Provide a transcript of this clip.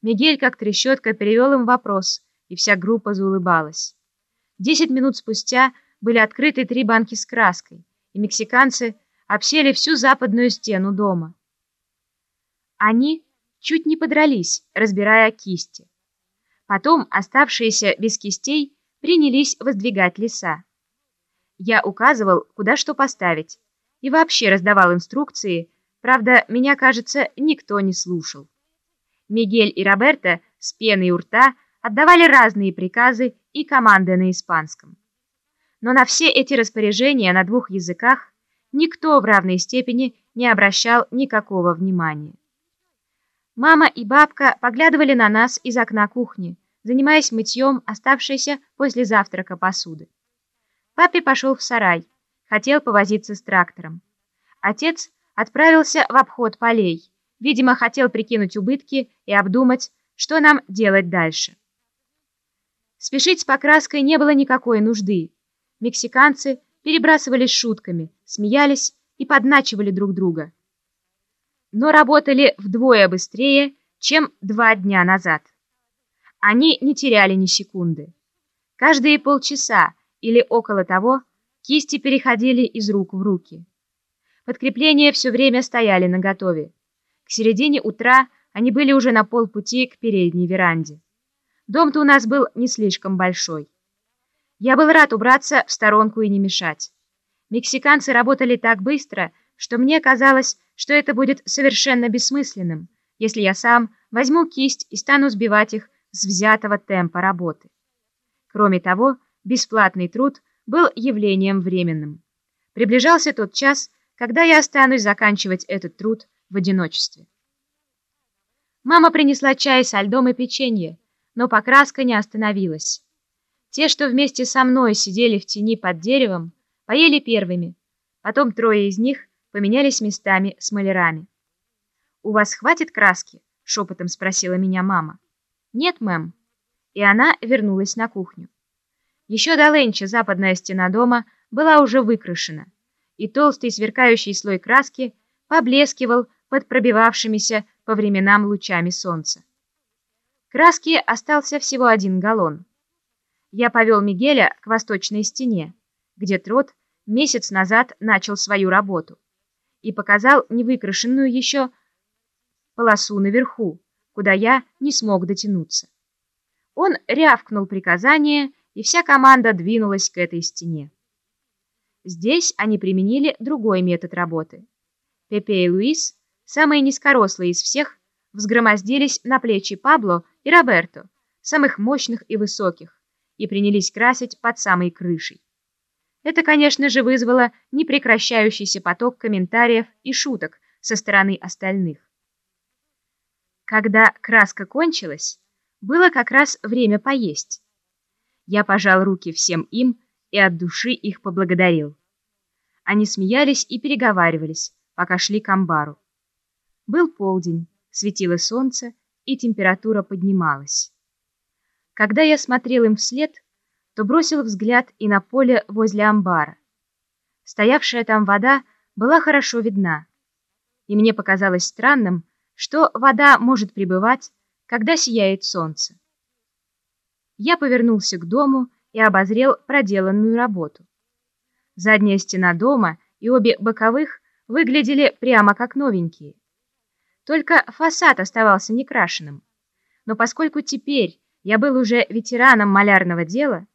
Мигель, как трещотка, перевел им вопрос, и вся группа заулыбалась. Десять минут спустя были открыты три банки с краской, и мексиканцы обсели всю западную стену дома. Они чуть не подрались, разбирая кисти. Потом оставшиеся без кистей принялись воздвигать леса. Я указывал, куда что поставить, и вообще раздавал инструкции, правда, меня, кажется, никто не слушал. Мигель и Роберто с пеной у рта отдавали разные приказы и команды на испанском. Но на все эти распоряжения на двух языках никто в равной степени не обращал никакого внимания. Мама и бабка поглядывали на нас из окна кухни, занимаясь мытьем оставшейся после завтрака посуды. Папе пошел в сарай, хотел повозиться с трактором. Отец отправился в обход полей, видимо, хотел прикинуть убытки и обдумать, что нам делать дальше. Спешить с покраской не было никакой нужды. Мексиканцы перебрасывались шутками, смеялись и подначивали друг друга. Но работали вдвое быстрее, чем два дня назад. Они не теряли ни секунды. Каждые полчаса или около того кисти переходили из рук в руки. Подкрепления все время стояли наготове. К середине утра они были уже на полпути к передней веранде. Дом-то у нас был не слишком большой. Я был рад убраться в сторонку и не мешать. Мексиканцы работали так быстро, что мне казалось, что это будет совершенно бессмысленным, если я сам возьму кисть и стану сбивать их с взятого темпа работы. Кроме того, бесплатный труд был явлением временным. Приближался тот час, когда я останусь заканчивать этот труд в одиночестве. Мама принесла чай со льдом и печенье, но покраска не остановилась. Те, что вместе со мной сидели в тени под деревом, поели первыми, потом трое из них поменялись местами с малярами. «У вас хватит краски?» — шепотом спросила меня мама. «Нет, мэм». И она вернулась на кухню. Еще до ленча западная стена дома была уже выкрашена, и толстый сверкающий слой краски поблескивал под пробивавшимися по временам лучами солнца. Краски остался всего один галлон. Я повел Мигеля к восточной стене, где Трот месяц назад начал свою работу, и показал невыкрашенную еще полосу наверху, куда я не смог дотянуться. Он рявкнул приказание, и вся команда двинулась к этой стене. Здесь они применили другой метод работы. Пепе и Луис Самые низкорослые из всех взгромоздились на плечи Пабло и Роберто, самых мощных и высоких, и принялись красить под самой крышей. Это, конечно же, вызвало непрекращающийся поток комментариев и шуток со стороны остальных. Когда краска кончилась, было как раз время поесть. Я пожал руки всем им и от души их поблагодарил. Они смеялись и переговаривались, пока шли к амбару. Был полдень, светило солнце, и температура поднималась. Когда я смотрел им вслед, то бросил взгляд и на поле возле амбара. Стоявшая там вода была хорошо видна, и мне показалось странным, что вода может пребывать, когда сияет солнце. Я повернулся к дому и обозрел проделанную работу. Задняя стена дома и обе боковых выглядели прямо как новенькие. Только фасад оставался некрашенным. Но поскольку теперь я был уже ветераном малярного дела,